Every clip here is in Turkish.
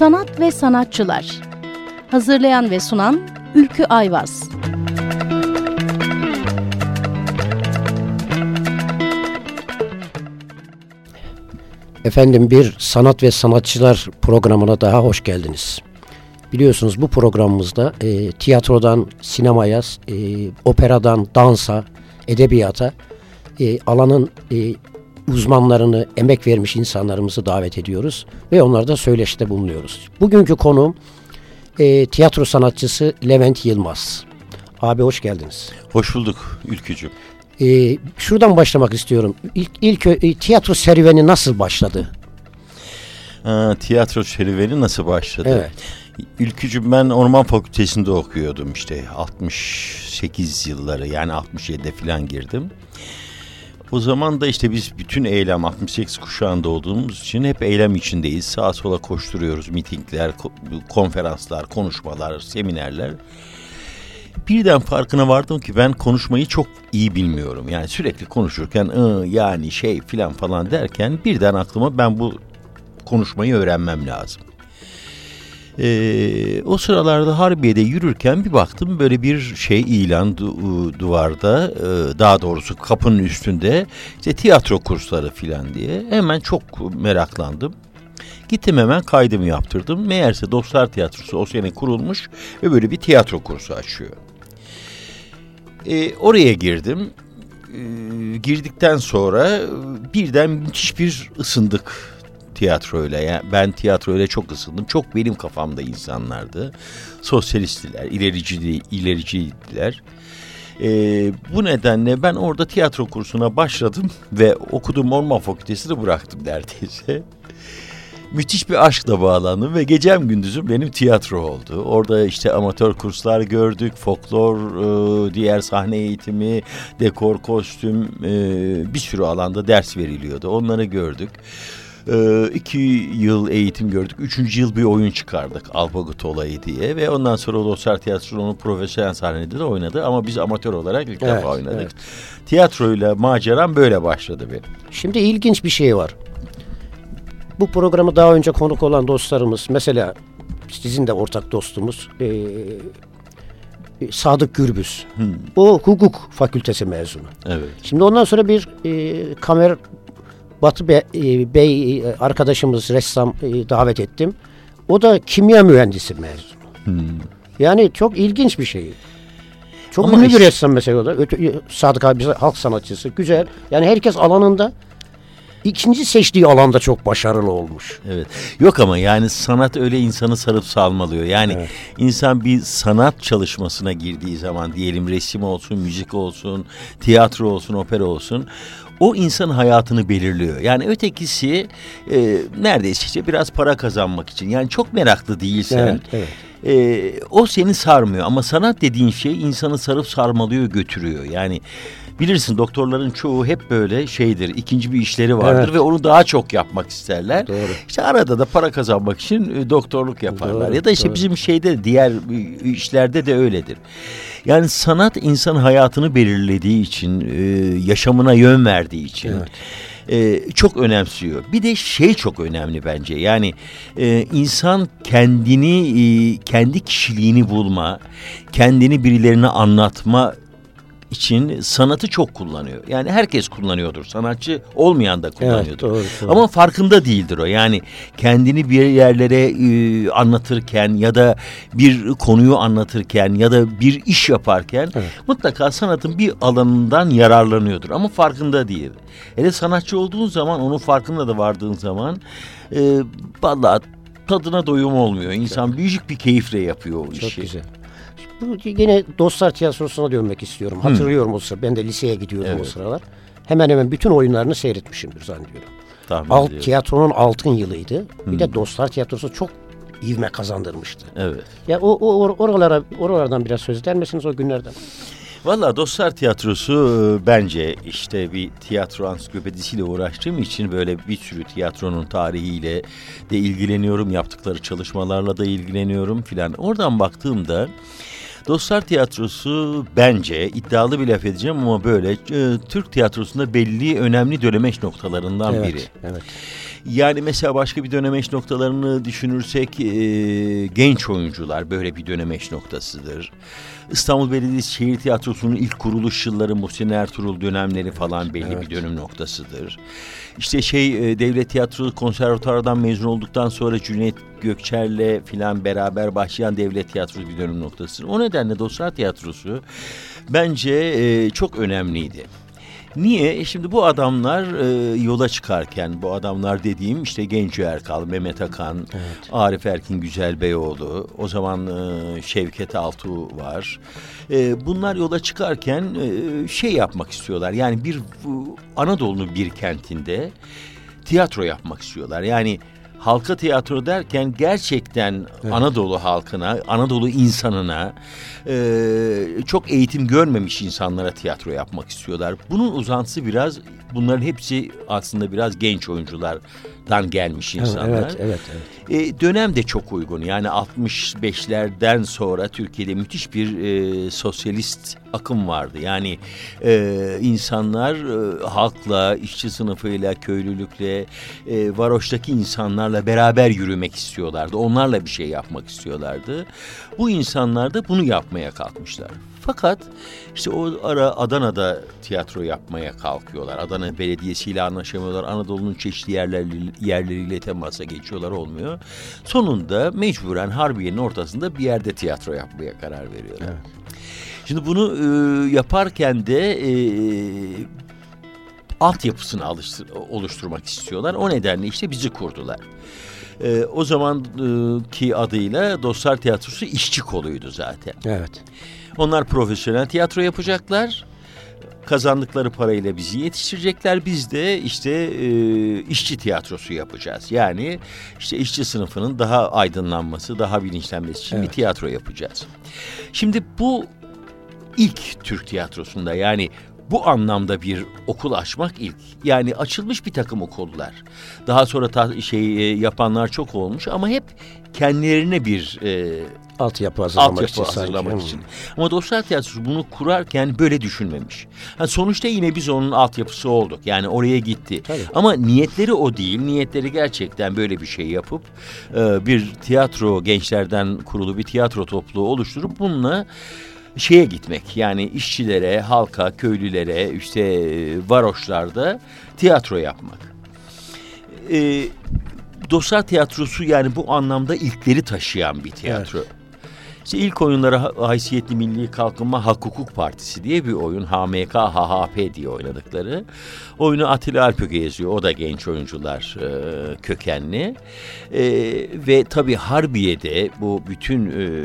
Sanat ve Sanatçılar Hazırlayan ve sunan Ülkü Ayvaz Efendim bir sanat ve sanatçılar programına daha hoş geldiniz. Biliyorsunuz bu programımızda e, tiyatrodan sinemaya, e, operadan dansa, edebiyata e, alanın e, uzmanlarını, emek vermiş insanlarımızı davet ediyoruz ve onlarda söyleşte bulunuyoruz. Bugünkü konuğum e, tiyatro sanatçısı Levent Yılmaz. Abi hoş geldiniz. Hoş bulduk Ülkücüm. Ee, şuradan başlamak istiyorum. İlk, ilk e, tiyatro serüveni nasıl başladı? Ha, tiyatro serüveni nasıl başladı? Evet. Ülkücüm ben Orman Fakültesi'nde okuyordum işte 68 yılları yani 67'de falan girdim. O zaman da işte biz bütün eylem 68 kuşağında olduğumuz için hep eylem içindeyiz. Sağa sola koşturuyoruz. Mitingler, konferanslar, konuşmalar, seminerler. Birden farkına vardım ki ben konuşmayı çok iyi bilmiyorum. Yani sürekli konuşurken ı, yani şey filan falan derken birden aklıma ben bu konuşmayı öğrenmem lazım. Ee, o sıralarda Harbiye'de yürürken bir baktım böyle bir şey ilan du- duvarda e, daha doğrusu kapının üstünde işte tiyatro kursları filan diye hemen çok meraklandım. Gittim hemen kaydımı yaptırdım. Meğerse Dostlar Tiyatrosu o sene kurulmuş ve böyle bir tiyatro kursu açıyor. Ee, oraya girdim. Ee, girdikten sonra birden müthiş bir ısındık tiyatroyla. Yani ben tiyatroyla çok ısındım. Çok benim kafamda insanlardı. Sosyalistler, ilerici, ilericiydiler. Ee, bu nedenle ben orada tiyatro kursuna başladım ve okuduğum Orman Fakültesi'ni bıraktım neredeyse. Müthiş bir aşkla bağlandım ve gecem gündüzüm benim tiyatro oldu. Orada işte amatör kurslar gördük, folklor, e, diğer sahne eğitimi, dekor, kostüm, e, bir sürü alanda ders veriliyordu. Onları gördük. Ee, iki yıl eğitim gördük. Üçüncü yıl bir oyun çıkardık. Alpagut olayı diye. Ve ondan sonra Dostlar Tiyatrosu onu profesyonel sahnede de oynadı. Ama biz amatör olarak ilk Evet, defa oynadık. evet. Tiyatroyla maceram böyle başladı benim. Şimdi ilginç bir şey var. Bu programı daha önce konuk olan dostlarımız mesela sizin de ortak dostumuz e, e, Sadık Gürbüz. O hukuk fakültesi mezunu. Evet. Şimdi ondan sonra bir e, kamer Batı e, Bey e, arkadaşımız ressam e, davet ettim. O da kimya mühendisi mezunu. Yani çok ilginç bir şey. Çok Ama ünlü işte- bir ressam mesela o da. Öte- Sadık abi halk sanatçısı. Güzel. Yani herkes alanında ikinci seçtiği alanda çok başarılı olmuş. Evet. Yok ama yani sanat öyle insanı sarıp salmalıyor. Yani insan bir sanat çalışmasına girdiği zaman diyelim resim olsun, müzik olsun, tiyatro olsun, opera olsun o insanın hayatını belirliyor. Yani ötekisi e, neredeyse işte biraz para kazanmak için. Yani çok meraklı değilsen Evet, evet. e, o seni sarmıyor. Ama sanat dediğin şey insanı sarıp sarmalıyor, götürüyor. Yani bilirsin doktorların çoğu hep böyle şeydir. ikinci bir işleri vardır Evet. ve onu daha çok yapmak isterler. Doğru. İşte arada da para kazanmak için e, doktorluk yaparlar. Doğru, ya da işte doğru. bizim şeyde diğer e, işlerde de öyledir. Yani sanat insan hayatını belirlediği için, e, yaşamına yön verdiği için e, çok önemsiyor. Bir de şey çok önemli bence. Yani e, insan kendini, e, kendi kişiliğini bulma, kendini birilerine anlatma için sanatı çok kullanıyor. Yani herkes kullanıyordur. Sanatçı olmayan da kullanıyordur. doğru, doğru. Ama farkında değildir o. Yani kendini bir yerlere e, anlatırken ya da bir konuyu anlatırken ya da bir iş yaparken mutlaka sanatın bir alanından yararlanıyordur. Ama farkında değil. Hele sanatçı olduğun zaman onun farkında da vardığın zaman e, vallahi tadına doyum olmuyor. İnsan büyük bir keyifle yapıyor o Çok işi. güzel. Bu yine Dostlar Tiyatrosu'na dönmek istiyorum. Hatırlıyorum o sıra. Ben de liseye gidiyordum o Evet. sıralar. Hemen hemen bütün oyunlarını seyretmişimdir zannediyorum. Tahmin Alt, ediyorum. tiyatronun altın yılıydı. Bir de Dostlar Tiyatrosu çok ivme kazandırmıştı. Evet. Ya o, o or- oralara oralardan biraz söz eder misiniz o günlerden? Valla Dostlar Tiyatrosu e, bence işte bir tiyatro ansiklopedisiyle uğraştığım için böyle bir sürü tiyatronun tarihiyle de ilgileniyorum. Yaptıkları çalışmalarla da ilgileniyorum filan. Oradan baktığımda Dostlar Tiyatrosu bence iddialı bir laf edeceğim ama böyle e, Türk tiyatrosunda belli önemli dönemeç noktalarından evet, biri. evet. Yani mesela başka bir dönemeç noktalarını düşünürsek e, genç oyuncular böyle bir dönemeç noktasıdır. İstanbul Belediyesi Şehir Tiyatrosu'nun ilk kuruluş yılları Muhsin Ertuğrul dönemleri falan belli evet. bir dönüm noktasıdır. İşte şey e, Devlet Tiyatrosu Konservatuardan mezun olduktan sonra Cüneyt Gökçer'le filan beraber başlayan Devlet Tiyatrosu bir dönüm noktasıdır. O nedenle Dostlar Tiyatrosu bence e, çok önemliydi. Niye? E şimdi bu adamlar e, yola çıkarken, bu adamlar dediğim işte Genco Erkal, Mehmet Akan, Evet. Arif Erkin Güzelbeyoğlu, o zaman e, Şevket Altuğ var. E, bunlar yola çıkarken e, şey yapmak istiyorlar. Yani bir Anadolu'nun bir kentinde tiyatro yapmak istiyorlar. Yani halka tiyatro derken gerçekten Anadolu halkına, Anadolu insanına e, çok eğitim görmemiş insanlara tiyatro yapmak istiyorlar. Bunun uzantısı biraz bunların hepsi aslında biraz genç oyunculardan gelmiş insanlar. Evet, evet, evet. E, dönem de çok uygun. Yani 65'lerden sonra Türkiye'de müthiş bir e, sosyalist akım vardı. Yani e, insanlar e, halkla, işçi sınıfıyla, köylülükle, e, varoştaki insanlarla beraber yürümek istiyorlardı. Onlarla bir şey yapmak istiyorlardı. Bu insanlar da bunu yapmaya kalkmışlar. Fakat işte o ara Adana'da tiyatro yapmaya kalkıyorlar. Adana Belediyesi ile anlaşamıyorlar. Anadolu'nun çeşitli yerleri, yerleriyle temasa geçiyorlar olmuyor. Sonunda mecburen Harbiye'nin ortasında bir yerde tiyatro yapmaya karar veriyorlar. Evet. Şimdi bunu e, yaparken de e, altyapısını alıştır, oluşturmak istiyorlar. O nedenle işte bizi kurdular. E, o zamanki adıyla Dostlar Tiyatrosu işçi koluydu zaten. Evet. Onlar profesyonel tiyatro yapacaklar. Kazandıkları parayla bizi yetiştirecekler. Biz de işte e, işçi tiyatrosu yapacağız. Yani işte işçi sınıfının daha aydınlanması, daha bilinçlenmesi için bir Evet. tiyatro yapacağız. Şimdi bu ilk Türk tiyatrosunda yani bu anlamda bir okul açmak ilk. Yani açılmış bir takım okullar. Daha sonra ta- şey e, yapanlar çok olmuş ama hep kendilerine bir e, Altyapı hazırlamak altyapı için sanki. hazırlamak Hmm. için. Ama Dostlar Tiyatrosu bunu kurarken böyle düşünmemiş. Ha, sonuçta yine biz onun altyapısı olduk. Yani oraya gitti. Tabii. Ama niyetleri o değil. Niyetleri gerçekten böyle bir şey yapıp e, bir tiyatro gençlerden kurulu bir tiyatro topluluğu oluşturup bununla şeye gitmek. Yani işçilere, halka, köylülere, işte e, varoşlarda tiyatro yapmak. E, Dostlar Tiyatrosu yani bu anlamda ilkleri taşıyan bir tiyatro. İşte ilk oyunları Ha- Haysiyetli Milli Kalkınma Hak Hukuk Partisi diye bir oyun. HMK, HHP diye oynadıkları. Oyunu Atilla Alpöge yazıyor. O da genç oyuncular e, kökenli. E, ve tabii Harbiye'de bu bütün e,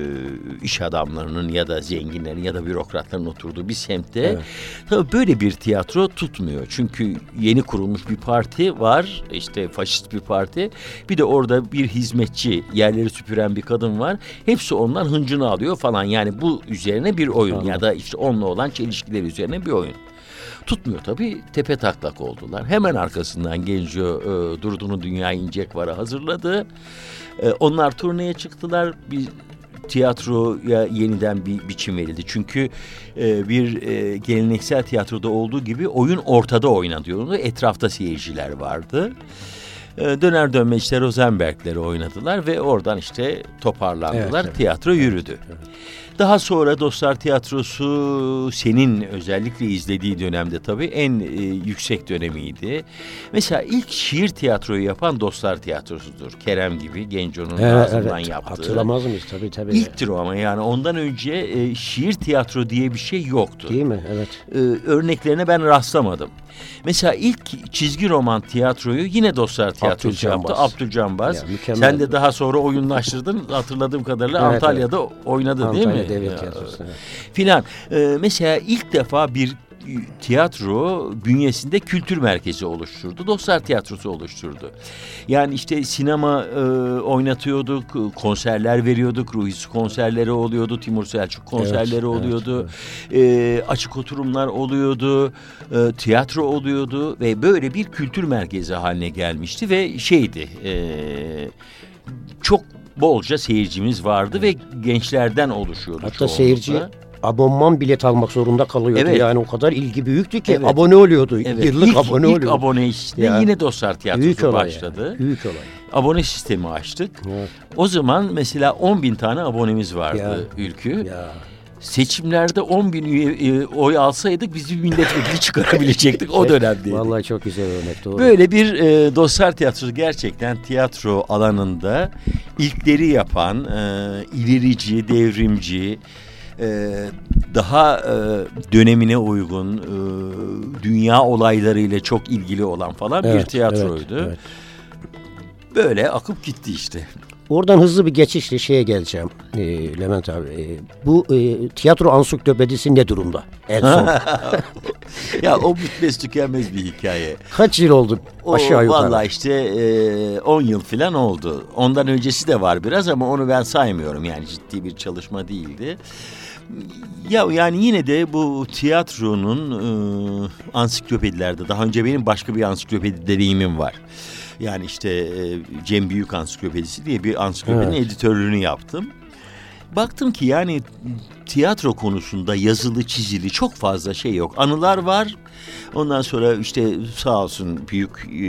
iş adamlarının ya da zenginlerin ya da bürokratların oturduğu bir semtte Evet. tabii böyle bir tiyatro tutmuyor. Çünkü yeni kurulmuş bir parti var. işte faşist bir parti. Bir de orada bir hizmetçi, yerleri süpüren bir kadın var. Hepsi ondan hıncını alıyor falan. Yani bu üzerine bir oyun Anladım. ya da işte onunla olan çelişkiler üzerine bir oyun. Tutmuyor tabii. Tepe taklak oldular. Hemen arkasından Genco e, Durduğunu Dünya İncek Var'a hazırladı. E, onlar turneye çıktılar. Bir tiyatroya yeniden bir biçim verildi. Çünkü e, bir e, geleneksel tiyatroda olduğu gibi oyun ortada oynanıyordu. Etrafta seyirciler vardı. E, döner dönme işte Rosenberg'leri oynadılar ve oradan işte toparlandılar. Evet, evet. Tiyatro yürüdü. Daha sonra Dostlar Tiyatrosu senin özellikle izlediği dönemde tabii en e, yüksek dönemiydi. Mesela ilk şiir tiyatroyu yapan Dostlar Tiyatrosu'dur. Kerem gibi Genco'nun Evet, ağzından evet. yaptığı. Hatırlamaz mıyız? Tabii tabii. İlktir o ama yani ondan önce e, şiir tiyatro diye bir şey yoktu. Değil mi? Evet. E, örneklerine ben rastlamadım. Mesela ilk çizgi roman tiyatroyu yine Dostlar Tiyatrosu Abdülcanbaz. yaptı. Abdülcanbaz. Ya, mükemmel. Sen de daha sonra oyunlaştırdın hatırladığım kadarıyla Evet, Antalya'da oynadı değil Antalya Devlet Ya, Tiyatrosu. evet. Filan. E, mesela ilk defa bir tiyatro bünyesinde kültür merkezi oluşturdu. Dostlar Tiyatrosu oluşturdu. Yani işte sinema e, oynatıyorduk, konserler veriyorduk, Ruhis konserleri oluyordu, Timur Selçuk konserleri evet, oluyordu, E, açık oturumlar oluyordu, e, tiyatro oluyordu ve böyle bir kültür merkezi haline gelmişti ve şeydi, e, çok bolca seyircimiz vardı ve gençlerden oluşuyordu Hatta seyirci abonman bilet almak zorunda kalıyordu. Evet. Yani o kadar ilgi büyüktü ki Evet. abone oluyordu. Evet, Yıllık ilk, abone ilk oluyordu. abone işte Ya. yine Dostlar Büyük Tiyatrosu olay başladı. yani. Büyük olay. Abone sistemi açtık. Evet. O zaman mesela 10 bin tane abonemiz vardı Ya. Ülkü. Ya. Seçimlerde 10 bin üye, e, oy alsaydık biz bir milletvekili çıkarabilecektik o dönemdeydi. Vallahi çok güzel örnek doğru. Böyle bir e, dostlar tiyatrosu gerçekten tiyatro alanında ilkleri yapan, e, ilerici, devrimci, e, daha e, dönemine uygun, e, dünya olaylarıyla çok ilgili olan falan bir Evet, tiyatroydu. evet, evet. Böyle akıp gitti işte. Oradan hızlı bir geçişle şeye geleceğim e, Levent abi. E, bu e, tiyatro ansiklopedisi ne durumda? En son. ya o bitmez tükenmez bir hikaye. Kaç yıl oldu aşağı yukarı? Vallahi işte e, 10 yıl falan oldu. Ondan öncesi de var biraz ama onu ben saymıyorum. Yani ciddi bir çalışma değildi. Ya yani yine de bu tiyatronun e, ansiklopedilerde daha önce benim başka bir ansiklopedi deneyimim var. Yani işte e, Cem Büyük Ansiklopedisi diye bir ansiklopedinin Evet. editörlüğünü yaptım. Baktım ki yani tiyatro konusunda yazılı çizili çok fazla şey yok. Anılar var. Ondan sonra işte sağ olsun büyük e,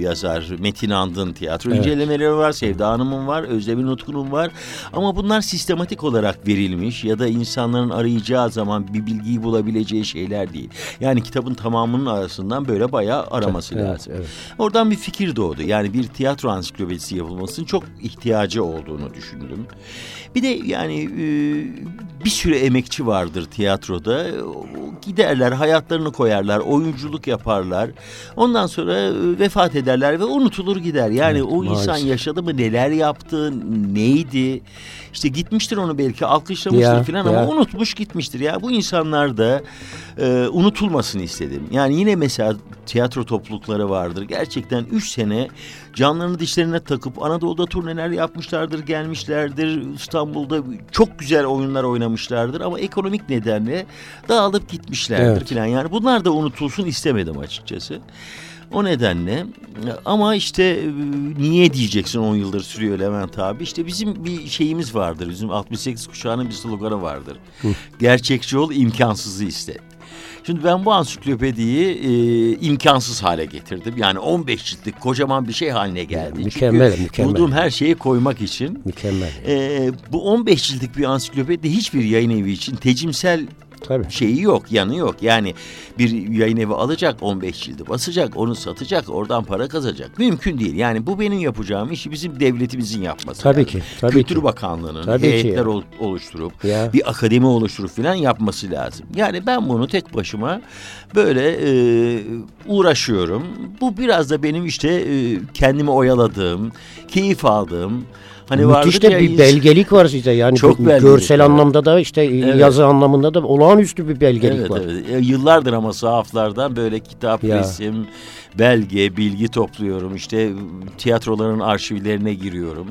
yazar Metin Andın tiyatro Evet. incelemeleri var. Sevda Hanım'ın var. Özdemir Utku'nun var. Ama bunlar sistematik olarak verilmiş ya da insanların arayacağı zaman bir bilgiyi bulabileceği şeyler değil. Yani kitabın tamamının arasından böyle bayağı araması Evet, lazım. evet. Oradan bir fikir doğdu. Yani bir tiyatro ansiklopedisi yapılmasının çok ihtiyacı olduğunu düşündüm. Bir de yani e, bir sürü emekçi vardır tiyatroda. Giderler, hayatlarını koyarlar, oyunculuk yaparlar. Ondan sonra e, vefat ederler ve unutulur gider. Yani Evet, o insan maalesef. yaşadı mı, neler yaptı, neydi? İşte gitmiştir onu belki alkışlamıştır Ya, falan ya. ama unutmuş gitmiştir. Ya bu insanlar da e, unutulmasın istedim. Yani yine mesela tiyatro toplulukları vardır. Gerçekten üç sene canlarını dişlerine takıp Anadolu'da turneler yapmışlardır, gelmişlerdir. İstanbul'da çok güzel oyunlar oynamışlardır ama ekonomik nedenle dağılıp gitmişlerdir Evet. falan. Yani bunlar da unutulsun istemedim açıkçası. O nedenle ama işte e, niye diyeceksin 10 yıldır sürüyor Levent abi. İşte bizim bir şeyimiz vardır. Bizim 68 kuşağının bir sloganı vardır. Gerçekçi ol, imkansızı iste. Şimdi ben bu ansiklopediyi e, imkansız hale getirdim. Yani 15 ciltlik kocaman bir şey haline geldi. Mükemmel, Çünkü mükemmel. bulduğum her şeyi koymak için. Mükemmel. e, bu 15 ciltlik bir ansiklopedi hiçbir yayın evi için tecimsel Tabii. şeyi yok, yanı yok. Yani bir yayın evi alacak, 15 cildi basacak, onu satacak, oradan para kazanacak. Mümkün değil. Yani bu benim yapacağım işi bizim devletimizin yapması. Tabii lazım. ki, tabii Kültür ki. Bakanlığı'nın Tabii ki heyetler ol- oluşturup Ya. bir akademi oluşturup falan yapması lazım. Yani ben bunu tek başıma böyle e, uğraşıyorum. Bu biraz da benim işte e, kendimi oyaladığım, keyif aldığım. Hani Müthiş de ya bir belgelik var size yani Çok görsel var. anlamda da işte Evet. yazı anlamında da olağanüstü bir belgelik Evet, var. evet. E, Yıllardır ama sahaflardan böyle kitap, Ya. resim, belge, bilgi topluyorum. İşte tiyatroların arşivlerine giriyorum.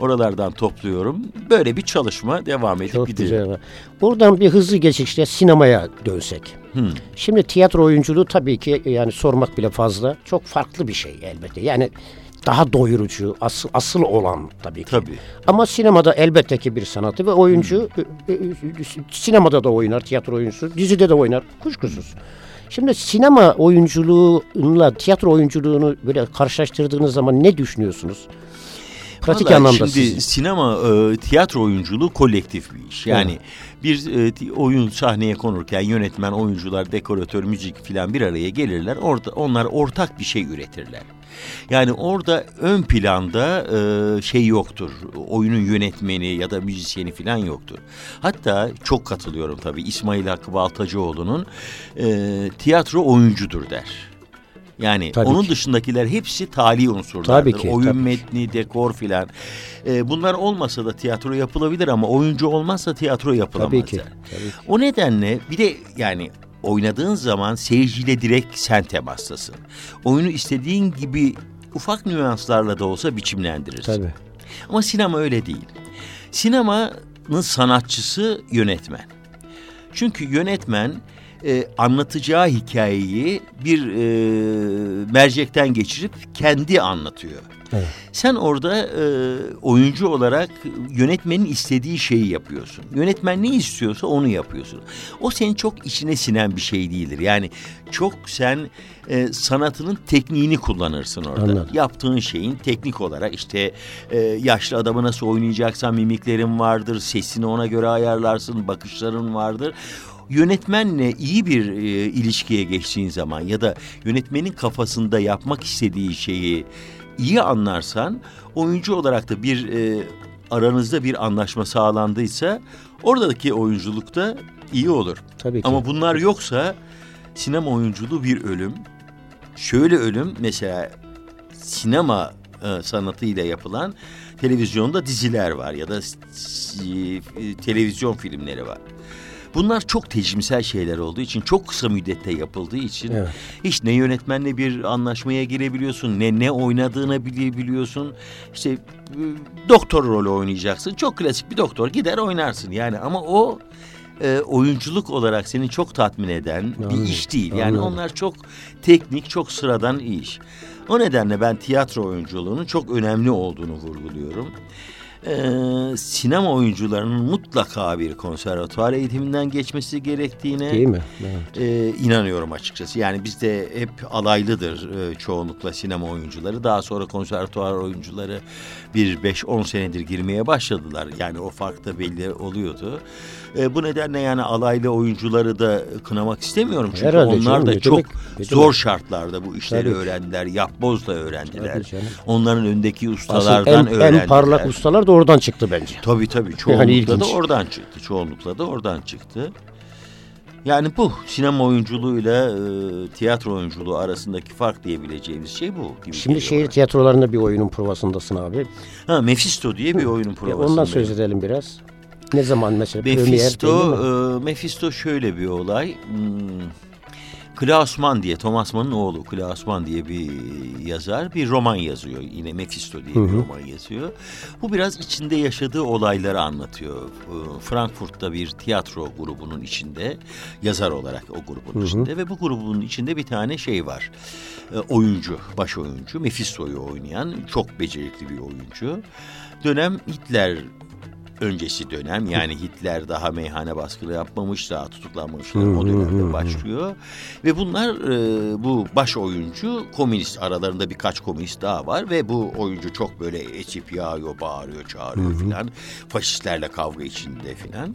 Oralardan topluyorum. Böyle bir çalışma devam edip Çok gidiyor. güzel. Buradan bir hızlı geçişle sinemaya dönsek. Hmm. Şimdi tiyatro oyunculuğu tabii ki yani sormak bile fazla. Çok farklı bir şey elbette. Yani daha doyurucu, asıl, asıl olan tabii ki. Tabii. Ama sinemada elbette ki bir sanatı ve oyuncu e, sinemada da oynar, tiyatro oyuncusu, dizide de oynar kuşkusuz. Şimdi sinema oyunculuğuyla tiyatro oyunculuğunu böyle karşılaştırdığınız zaman ne düşünüyorsunuz? Pratik Vallahi anlamda şimdi sizin. sinema e, tiyatro oyunculuğu kolektif bir iş. Yani bir e, oyun sahneye konurken yönetmen, oyuncular, dekoratör, müzik filan bir araya gelirler. Orada onlar ortak bir şey üretirler. Yani orada ön planda e, şey yoktur. Oyunun yönetmeni ya da müzisyeni filan yoktur. Hatta çok katılıyorum tabii İsmail Hakkı Baltacıoğlu'nun e, tiyatro oyuncudur der. Yani Tabii onun ki. dışındakiler hepsi tali unsurlardır. Tabii ki, Oyun tabii metni, dekor filan. Ee, bunlar olmasa da tiyatro yapılabilir ama oyuncu olmazsa tiyatro yapılamaz. Tabii ki. yani. Tabii ki. O nedenle bir de yani oynadığın zaman seyirciyle direkt sen temastasın. Oyunu istediğin gibi ufak nüanslarla da olsa biçimlendirirsin. Tabii. Ama sinema öyle değil. Sinemanın sanatçısı yönetmen. Çünkü yönetmen e, anlatacağı hikayeyi bir e, mercekten geçirip kendi anlatıyor. Evet. Sen orada e, oyuncu olarak yönetmenin istediği şeyi yapıyorsun. Yönetmen ne istiyorsa onu yapıyorsun. O senin çok içine sinen bir şey değildir. Yani çok sen e, sanatının tekniğini kullanırsın orada. Anladım. Yaptığın şeyin teknik olarak işte e, yaşlı adamı nasıl oynayacaksan mimiklerin vardır, sesini ona göre ayarlarsın, bakışların vardır yönetmenle iyi bir e, ilişkiye geçtiğin zaman ya da yönetmenin kafasında yapmak istediği şeyi iyi anlarsan oyuncu olarak da bir e, aranızda bir anlaşma sağlandıysa oradaki oyunculuk da iyi olur. Tabii ki. Ama bunlar yoksa sinema oyunculuğu bir ölüm. Şöyle ölüm mesela sinema e, sanatıyla yapılan televizyonda diziler var ya da e, televizyon filmleri var. Bunlar çok tecrimsel şeyler olduğu için, çok kısa müddette yapıldığı için Evet. hiç ne yönetmenle bir anlaşmaya girebiliyorsun, ne ne oynadığını bilebiliyorsun. İşte e, doktor rolü oynayacaksın. Çok klasik bir doktor gider oynarsın yani ama o e, oyunculuk olarak seni çok tatmin eden Anladım, bir iş değil. Yani anladım. onlar çok teknik, çok sıradan iş. O nedenle ben tiyatro oyunculuğunun çok önemli olduğunu vurguluyorum. Ee, sinema oyuncularının mutlaka bir konservatuvar eğitiminden geçmesi gerektiğine Değil mi? Evet. e, inanıyorum açıkçası. Yani bizde hep alaylıdır e, çoğunlukla sinema oyuncuları. Daha sonra konservatuvar oyuncuları bir 5-10 senedir girmeye başladılar. Yani o fark da belli oluyordu. E, bu nedenle yani alaylı oyuncuları da kınamak istemiyorum. Çünkü Herhalde onlar canım, da çok demek, zor demek. şartlarda bu işleri Tabii öğrendiler. Yapbozla öğrendiler. Onların öndeki Asıl ustalardan en, öğrendiler. en parlak ustalar da oradan çıktı bence. Tabii tabii çoğunlukla da ilginç. oradan çıktı. Çoğunlukla da oradan çıktı. Yani bu sinema oyunculuğuyla e, tiyatro oyunculuğu arasındaki fark diyebileceğimiz şey bu. Gibi Şimdi şehir bana. tiyatrolarında bir oyunun provasındasın abi. Ha, Mephisto diye bir oyunun Ya provasındayım. ondan söz edelim biraz. Ne zaman mesela premier? Mephisto, e, Mephisto şöyle bir olay. Hmm, Klaus Mann diye, Thomas Mann'ın oğlu Klaus Mann diye bir yazar bir roman yazıyor. Yine Mephisto diye bir roman yazıyor. Bu biraz içinde yaşadığı olayları anlatıyor. Frankfurt'ta bir tiyatro grubunun içinde, yazar olarak o grubun içinde ve bu grubun içinde bir tane şey var. E, oyuncu, baş oyuncu, Mephisto'yu oynayan çok becerikli bir oyuncu. Dönem Hitler öncesi dönem yani Hitler daha meyhane baskını yapmamış daha tutuklanmamışlar o dönemde başlıyor ve bunlar e, bu baş oyuncu komünist aralarında birkaç komünist daha var ve bu oyuncu çok böyle etip yağıyor bağırıyor çağırıyor filan faşistlerle kavga içinde filan.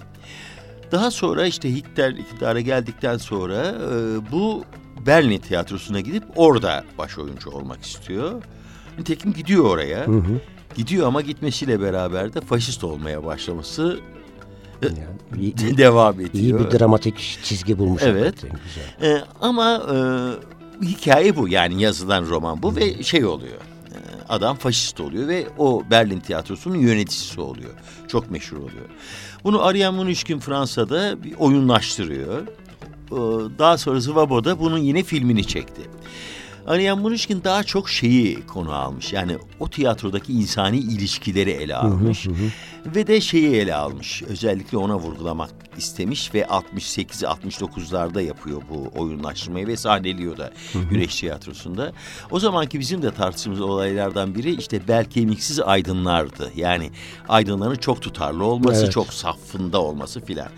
Daha sonra işte Hitler iktidara geldikten sonra e, bu Berlin tiyatrosuna gidip orada baş oyuncu olmak istiyor. Nitekim gidiyor oraya. Gidiyor ama gitmesiyle beraber de faşist olmaya başlaması Yani iyi, devam ediyor. iyi bir dramatik çizgi bulmuş. Evet. Güzel. Ee, ama e, hikaye bu yani yazılan roman bu ve şey oluyor. e, Adam faşist oluyor ve o Berlin tiyatrosunun yöneticisi oluyor. Çok meşhur oluyor. Bunu Ariane Munişkin Fransa'da bir oyunlaştırıyor. Daha sonra Zvabo da bunun yine filmini çekti. Ariane Munişkin daha çok şeyi konu almış. Yani o tiyatrodaki insani ilişkileri ele almış. Ve de şeyi ele almış. Özellikle ona vurgulamak istemiş ve 68-69'larda yapıyor bu oyunlaştırmayı ve sahneliyor da Güreş Tiyatrosu'nda. O zamanki bizim de tartıştığımız olaylardan biri işte bel kemiksiz aydınlardı. Yani aydınların çok tutarlı olması, Evet. çok safında olması filan.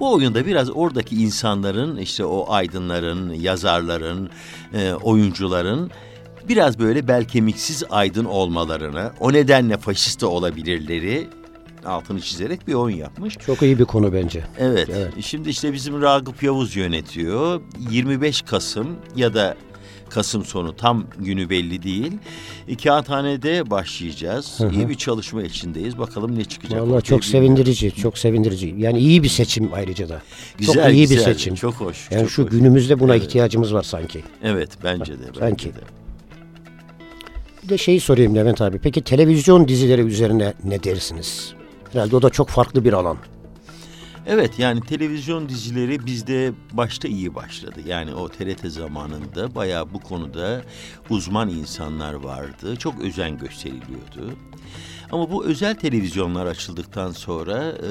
Bu oyunda biraz oradaki insanların işte o aydınların, yazarların, e, oyuncuların biraz böyle bel kemiksiz aydın olmalarını, o nedenle faşist olabilirleri altını çizerek bir oyun yapmış. Çok iyi bir konu bence. Evet. Evet. Şimdi işte bizim Ragıp Yavuz yönetiyor. 25 Kasım ya da Kasım sonu tam günü belli değil. Kağıthane'de başlayacağız. İyi bir çalışma içindeyiz. Bakalım ne çıkacak. Vallahi ortaya çok bilmiyorum. sevindirici, çok sevindirici. Yani iyi bir seçim ayrıca da. Güzel, çok iyi güzel. bir seçim. Çok hoş. yani çok şu hoş. günümüzde buna Evet. ihtiyacımız var sanki. Evet bence de. Bence Sanki. de. Bir de şeyi sorayım Levent abi. Peki televizyon dizileri üzerine ne dersiniz? Herhalde o da çok farklı bir alan. Evet yani televizyon dizileri bizde başta iyi başladı. Yani o TRT zamanında bayağı bu konuda uzman insanlar vardı. Çok özen gösteriliyordu. Ama bu özel televizyonlar açıldıktan sonra e,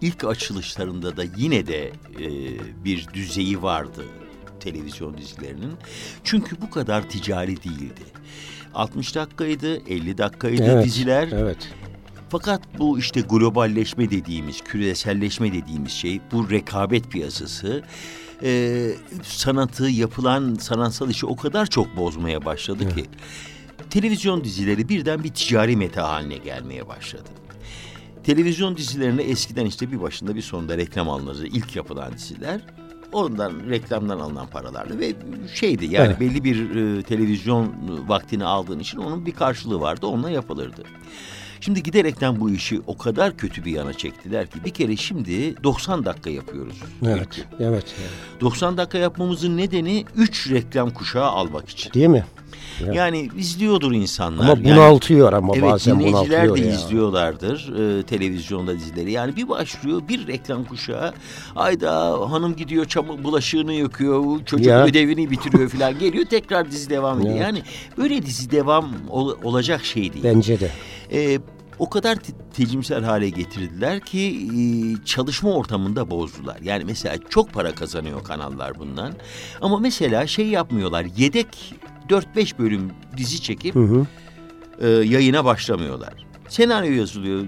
ilk açılışlarında da yine de e, bir düzeyi vardı televizyon dizilerinin. Çünkü bu kadar ticari değildi. 60 dakikaydı, 50 dakikaydı Evet, diziler. Evet. Fakat bu işte globalleşme dediğimiz, küreselleşme dediğimiz şey, bu rekabet piyasası e, sanatı, yapılan sanatsal işi o kadar çok bozmaya başladı ki televizyon dizileri birden bir ticari meta haline gelmeye başladı. Televizyon dizilerine eskiden işte bir başında bir sonunda reklam alınırdı. ilk yapılan diziler. Ondan reklamdan alınan paralarla ve şeydi yani Evet. belli bir e, televizyon vaktini aldığın için onun bir karşılığı vardı onunla yapılırdı. Şimdi giderekten bu işi o kadar kötü bir yana çektiler ki bir kere şimdi 90 dakika yapıyoruz. Evet. Evet. evet. 90 dakika yapmamızın nedeni 3 reklam kuşağı almak için. Değil mi? Evet. Yani izliyordur insanlar. Ama Yani- bunaltıyor ama Evet bazen dinleyiciler bunaltıyor de ya. izliyorlardır e, televizyonda dizileri. Yani bir başlıyor bir reklam kuşağı. Ayda hanım gidiyor çamur bulaşığını yakıyor. Çocuk Ya. ödevini bitiriyor falan. Geliyor tekrar dizi devam ediyor. Evet. Yani böyle dizi devam ol- olacak şey değil. Bence de. E, o kadar te- tecimsel hale getirdiler ki e, çalışma ortamında bozdular. Yani mesela çok para kazanıyor kanallar bundan. Ama mesela şey yapmıyorlar. Yedek 4-5 bölüm dizi çekip Hı hı. e, yayına başlamıyorlar. Senaryo yazılıyor.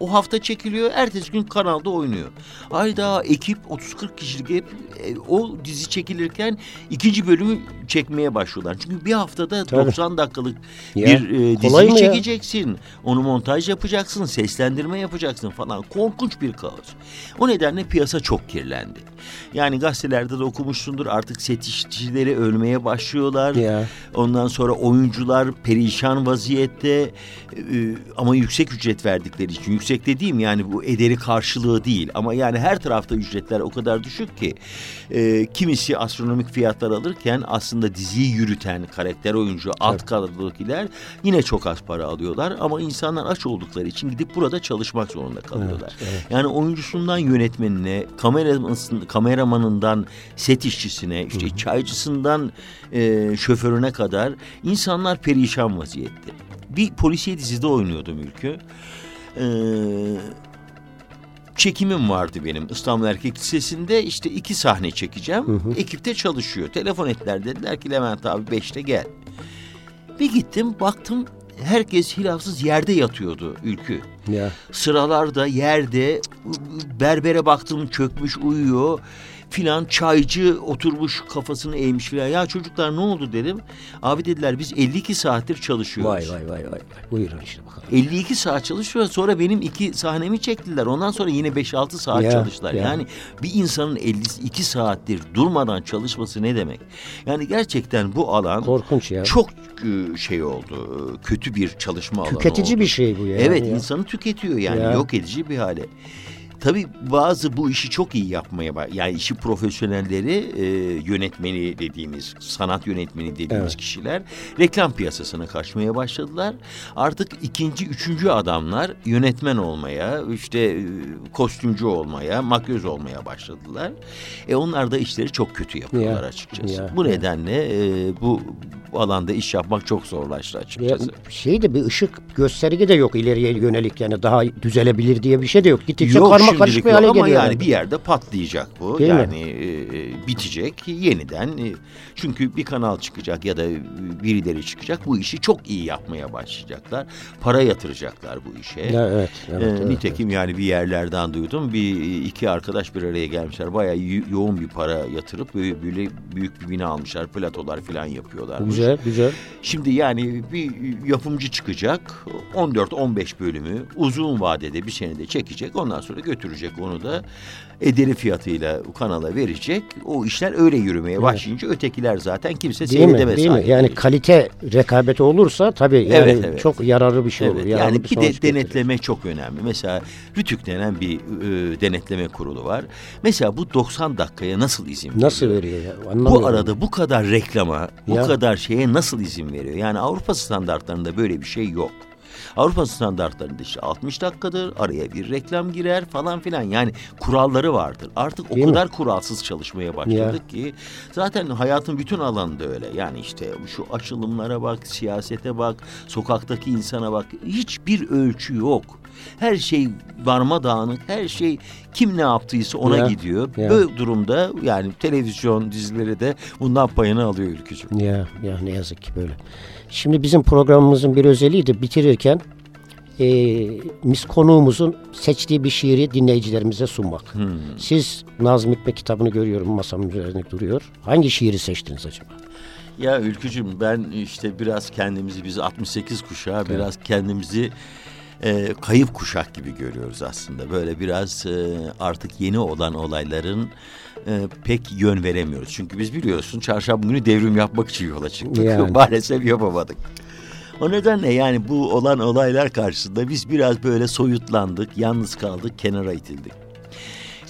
O hafta çekiliyor, ertesi gün kanalda oynuyor. Ayda ekip 30-40 kişilik hep e, o dizi çekilirken ikinci bölümü çekmeye başlıyorlar. Çünkü bir haftada Tabii. 90 dakikalık Ya, bir e, diziyi mı ya? çekeceksin. Onu montaj yapacaksın, seslendirme yapacaksın falan. Korkunç bir kaos. O nedenle piyasa çok kirlendi. Yani gazetelerde de okumuşsundur artık set işçileri ölmeye başlıyorlar. Ya. Ondan sonra oyuncular perişan vaziyette e, ama yüksek ücret verdikleri için. Yüksek dediğim yani bu ederi karşılığı değil. Ama yani her tarafta ücretler o kadar düşük ki e, kimisi astronomik fiyatlar alırken aslında diziyi yürüten karakter oyuncu alt kadrodakiler yine çok az para alıyorlar. Ama insanlar aç oldukları için gidip burada çalışmak zorunda kalıyorlar. Evet, evet. Yani oyuncusundan yönetmenine, kameramasın, kameramanından set işçisine, işte çaycısından e, şoförüne kadar insanlar perişan vaziyette. Bir polisiye dizide oynuyordum Ülkü. Ee, çekimim vardı benim İstanbul Erkek Lisesi'nde işte iki sahne çekeceğim. Ekipte çalışıyor. Telefon ettiler dediler ki Levent abi beşte gel. Bir gittim baktım herkes hilafsız yerde yatıyordu Ülkü. Ya. Sıralarda yerde berbere baktım çökmüş uyuyor filan çaycı oturmuş kafasını eğmiş filan. Ya çocuklar ne oldu dedim. Abi dediler biz 52 saattir çalışıyoruz. Vay vay vay vay. Buyurun işte bakalım. 52 saat çalışıyor. Sonra benim iki sahnemi çektiler. Ondan sonra yine 5-6 saat Ya, çalıştılar. ya. Yani bir insanın 52 saattir durmadan çalışması ne demek? Yani gerçekten bu alan Korkunç ya. çok e, şey oldu. Kötü bir çalışma alanı Tüketici bir şey bu ya. Evet Ya. insanı tüketiyor yani Ya. yok edici bir hale. Tabii bazı bu işi çok iyi yapmaya bak. Yani işi profesyonelleri e, yönetmeni dediğimiz, sanat yönetmeni dediğimiz Evet. kişiler reklam piyasasına kaçmaya başladılar. Artık ikinci, üçüncü adamlar yönetmen olmaya, işte e, kostümcü olmaya, makyöz olmaya başladılar. E onlar da işleri çok kötü yapıyorlar Ya, açıkçası. ya, bu ya. nedenle e, bu alanda iş yapmak çok zorlaştı Ya, açıkçası. şey de bir ışık gösterge de yok ileriye yönelik yani daha düzelebilir diye bir şey de yok. Gittikçe Yok şimdilik karışık bir hale ama yani herhalde. bir yerde patlayacak bu. Değil mi? yani e, bitecek yeniden. e, çünkü bir kanal çıkacak ya da birileri çıkacak. Bu işi çok iyi yapmaya başlayacaklar. Para yatıracaklar bu işe. Ya, evet, evet, evet, nitekim yani bir yerlerden duydum. Bir iki arkadaş bir araya gelmişler. Bayağı yo- yoğun bir para yatırıp böyle, böyle büyük bir bina almışlar. Platolar falan yapıyorlar. Güzel güzel. Şimdi yani bir yapımcı çıkacak 14-15 bölümü uzun vadede bir senede çekecek ondan sonra götürecek onu da ederi fiyatıyla kanala verecek. O işler öyle yürümeye başlayınca ötekiler zaten kimse Değil mi? seyredemez. Değil mi? Yani kalite rekabeti olursa tabii yani Evet, evet. çok yararlı bir şey olur. Evet, yararlı yani bir de getirir. denetleme çok önemli. Mesela Rütük denen bir e, denetleme kurulu var. Mesela bu 90 dakikaya nasıl izin veriyor? Nasıl veriyor ya? Anlamıyorum. Bu arada bu kadar reklama, bu Ya. kadar şeye nasıl izin veriyor? Yani Avrupa standartlarında böyle bir şey yok. Avrupa standartlarında işte 60 dakikadır, araya bir reklam girer falan filan. Yani kuralları vardır. Artık Değil o mi? kadar kuralsız çalışmaya başladık ki zaten hayatın bütün alanında öyle. Yani işte şu açılımlara bak, siyasete bak, sokaktaki insana bak. Hiçbir ölçü yok. Her şey varma dağınık, her şey kim ne yaptıysa ona Ya, gidiyor. ya. Böyle durumda yani televizyon dizileri de bundan payını alıyor ülkücüm. Ya, ya ne yazık ki böyle. Şimdi bizim programımızın bir özelliği de bitirirken e, mis konuğumuzun seçtiği bir şiiri dinleyicilerimize sunmak. Hmm. Siz Nazım Hikmet kitabını görüyorum masamın üzerinde duruyor. Hangi şiiri seçtiniz acaba? Ya Ülkücüm ben işte biraz kendimizi biz 68 kuşağı biraz kendimizi e, kayıp kuşak gibi görüyoruz aslında. Böyle biraz e, artık yeni olan olayların e, pek yön veremiyoruz. Çünkü biz biliyorsun çarşamba günü devrim yapmak için yola çıktık. Yani. Maalesef yapamadık. O nedenle yani bu olan olaylar karşısında biz biraz böyle soyutlandık, yalnız kaldık, kenara itildik.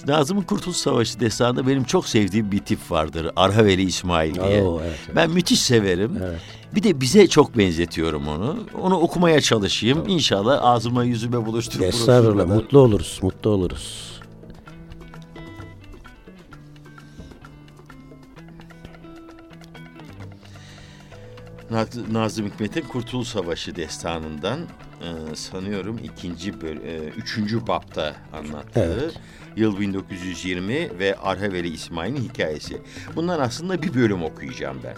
Nazım'ın Kurtuluş Savaşı destanında benim çok sevdiğim bir tip vardır. Arhaveli İsmail diye. Oo, evet, evet. Ben müthiş severim. Evet. Bir de bize çok benzetiyorum onu. Onu okumaya çalışayım. İnşallah ağzıma yüzüme buluşturup Estağfurullah mutlu oluruz, mutlu oluruz. Nazım Hikmet'in Kurtuluş Savaşı destanından e, sanıyorum ikinci böl e, üçüncü bapta anlattığı Evet. yıl 1920 ve Arhaveli İsmail'in hikayesi. Bundan aslında bir bölüm okuyacağım ben.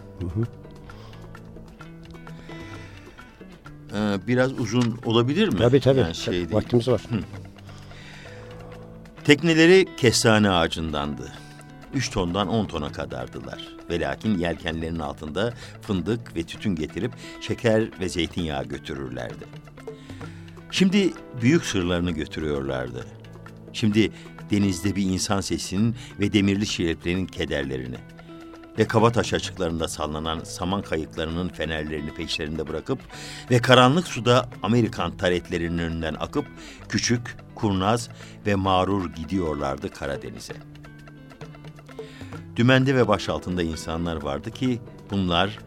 E, biraz uzun olabilir mi? Tabii tabii. Yani şey. Vaktimiz var. Tekneleri kestane ağacındandı. Üç tondan on tona kadardılar. Ve lakin yelkenlerin altında fındık ve tütün getirip şeker ve zeytinyağı götürürlerdi. Şimdi büyük sırlarını götürüyorlardı. Şimdi denizde bir insan sesinin ve demirli şiretlerin kederlerini ve Kabataş açıklarında sallanan saman kayıklarının fenerlerini peşlerinde bırakıp ve karanlık suda Amerikan taretlerinin önünden akıp küçük, kurnaz ve mağrur gidiyorlardı Karadeniz'e. Dümende ve baş altında insanlar vardı ki bunlar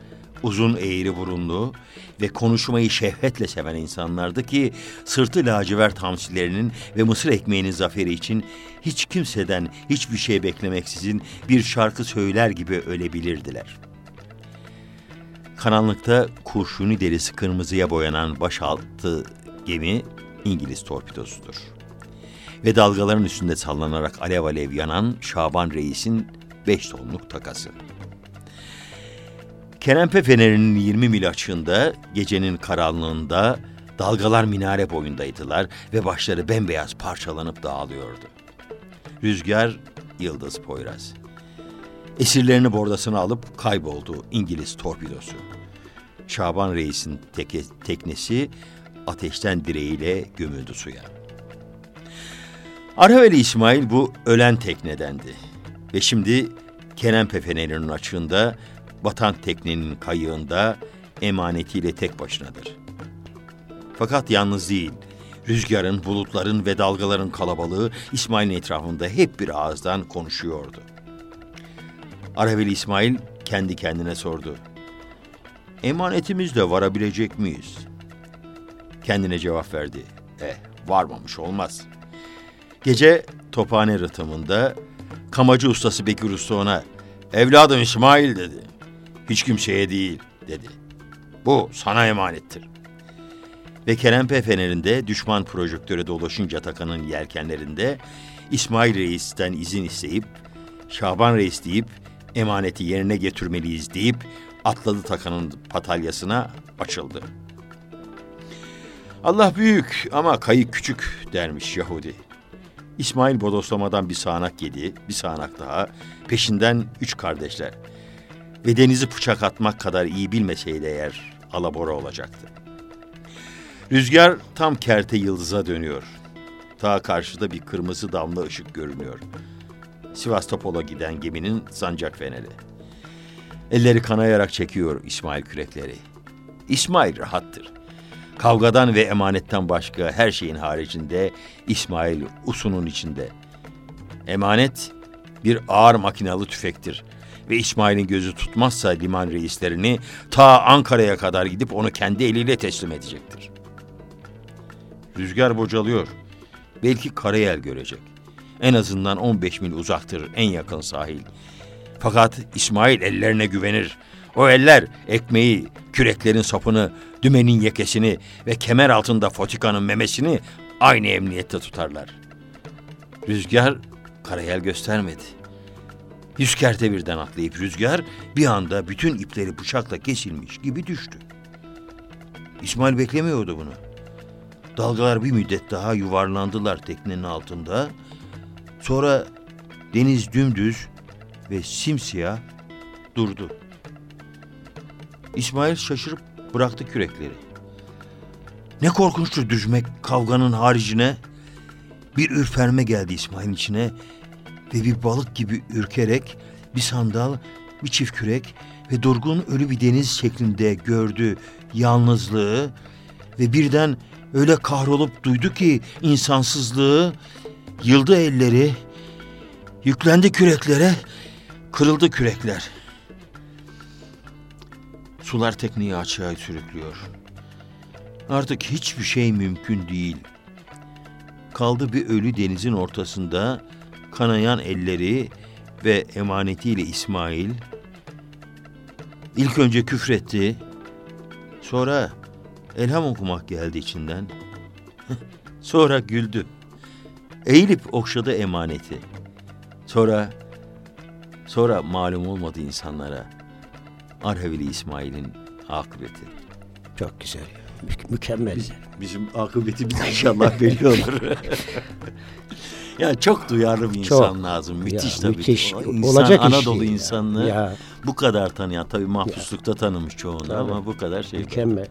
uzun eğri burunlu ve konuşmayı şehvetle seven insanlardı ki sırtı lacivert hamsilerinin ve mısır ekmeğinin zaferi için hiç kimseden hiçbir şey beklemeksizin bir şarkı söyler gibi ölebilirdiler. Karanlıkta kurşuni derisi kırmızıya boyanan başaltı gemi İngiliz torpidosudur. Ve dalgaların üstünde sallanarak alev alev yanan Şaban Reis'in beş tonluk takası. Kerempe Feneri'nin 20 mil açığında, gecenin karanlığında dalgalar minare boyundaydılar ve başları bembeyaz parçalanıp dağılıyordu. Rüzgar, Yıldız Poyraz. Esirlerini bordasına alıp kayboldu İngiliz torpidosu. Şaban Reis'in teke, teknesi ateşten direğiyle gömüldü suya. Arhaveli İsmail bu ölen teknedendi. Ve şimdi Kerempe Feneri'nin açığında, batan teknenin kayığında emanetiyle tek başınadır. Fakat yalnız değil. Rüzgarın, bulutların ve dalgaların kalabalığı İsmail'in etrafında hep bir ağızdan konuşuyordu. Arhaveli İsmail kendi kendine sordu. Emanetimizle varabilecek miyiz? Kendine cevap verdi. Eh, varmamış olmaz. Gece tophane rıtımında kamacı ustası Bekir Usta ona evladım İsmail dedi. Hiç kimseye değil dedi. Bu sana emanettir. Ve Kerempe Fener'inde düşman projektörü dolaşınca takanın yelkenlerinde İsmail Reis'ten izin isteyip Şaban Reis deyip emaneti yerine getirmeliyiz deyip atladı takanın patalyasına açıldı. Allah büyük ama kayık küçük dermiş Yahudi. İsmail bodoslamadan bir sağanak yedi, bir sağanak daha, peşinden üç kardeşler. Ve denizi bıçak atmak kadar iyi bilmeseydi eğer alabora olacaktı. Rüzgar tam kerte yıldıza dönüyor. Ta karşıda bir kırmızı damla ışık görünüyor. Sivastopol'a giden geminin sancak feneri. Elleri kanayarak çekiyor İsmail kürekleri. İsmail rahattır. Kavgadan ve emanetten başka her şeyin haricinde İsmail usunun içinde. Emanet bir ağır makinalı tüfektir ve İsmail'in gözü tutmazsa liman reislerini ta Ankara'ya kadar gidip onu kendi eliyle teslim edecektir. Rüzgar bocalıyor. Belki karayel görecek. En azından 15 mil uzaktır en yakın sahil. Fakat İsmail ellerine güvenir. O eller ekmeği, küreklerin sapını, dümenin yekesini ve kemer altında fotikanın memesini aynı emniyette tutarlar. Rüzgar karayel göstermedi. Yüz kerte birden atlayıp rüzgar bir anda bütün ipleri bıçakla kesilmiş gibi düştü. İsmail beklemiyordu bunu. Dalgalar bir müddet daha yuvarlandılar teknenin altında. Sonra deniz dümdüz ve simsiyah durdu. İsmail şaşırıp bıraktı kürekleri. Ne korkunçtu düşmek kavganın haricine. Bir ürperme geldi İsmail'in içine ve bir balık gibi ürkerek bir sandal, bir çift kürek ve durgun ölü bir deniz şeklinde gördü yalnızlığı ve birden öyle kahrolup duydu ki insansızlığı, yıldı elleri, yüklendi küreklere, kırıldı kürekler. Sular tekneyi açığa sürüklüyor. Artık hiçbir şey mümkün değil. Kaldı bir ölü denizin ortasında kanayan elleri ve emanetiyle İsmail. İlk önce küfretti, sonra elham okumak geldi içinden. sonra güldü. Eğilip okşadı emaneti. Sonra, sonra malum olmadı insanlara Arhevili İsmail'in akıbeti. Çok güzel. Mü- mükemmel. Bizim akıbetimiz inşallah belli olur. ya çok duyarlı bir insan Çok. lazım. Müthiş Ya, tabii. müthiş. O insan, Olacak iş Anadolu değil ya. insanlığı Ya. bu kadar tanıyan. Tabii mahpuslukta tanımış çoğunu Tabii. ama bu kadar şey. Mükemmel.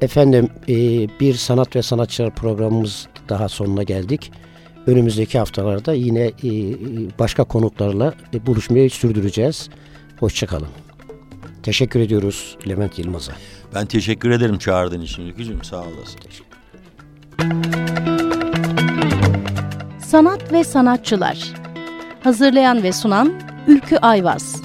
Efendim e, bir sanat ve sanatçılar programımız daha sonuna geldik. Önümüzdeki haftalarda yine e, başka konuklarla e, buluşmayı sürdüreceğiz. Hoşçakalın. Teşekkür ediyoruz Levent Yılmaz'a. Ben teşekkür ederim çağırdığın için Ülkücüğüm. Sağ olasın. Sanat ve sanatçılar. Hazırlayan ve sunan Ülkü Ayvaz.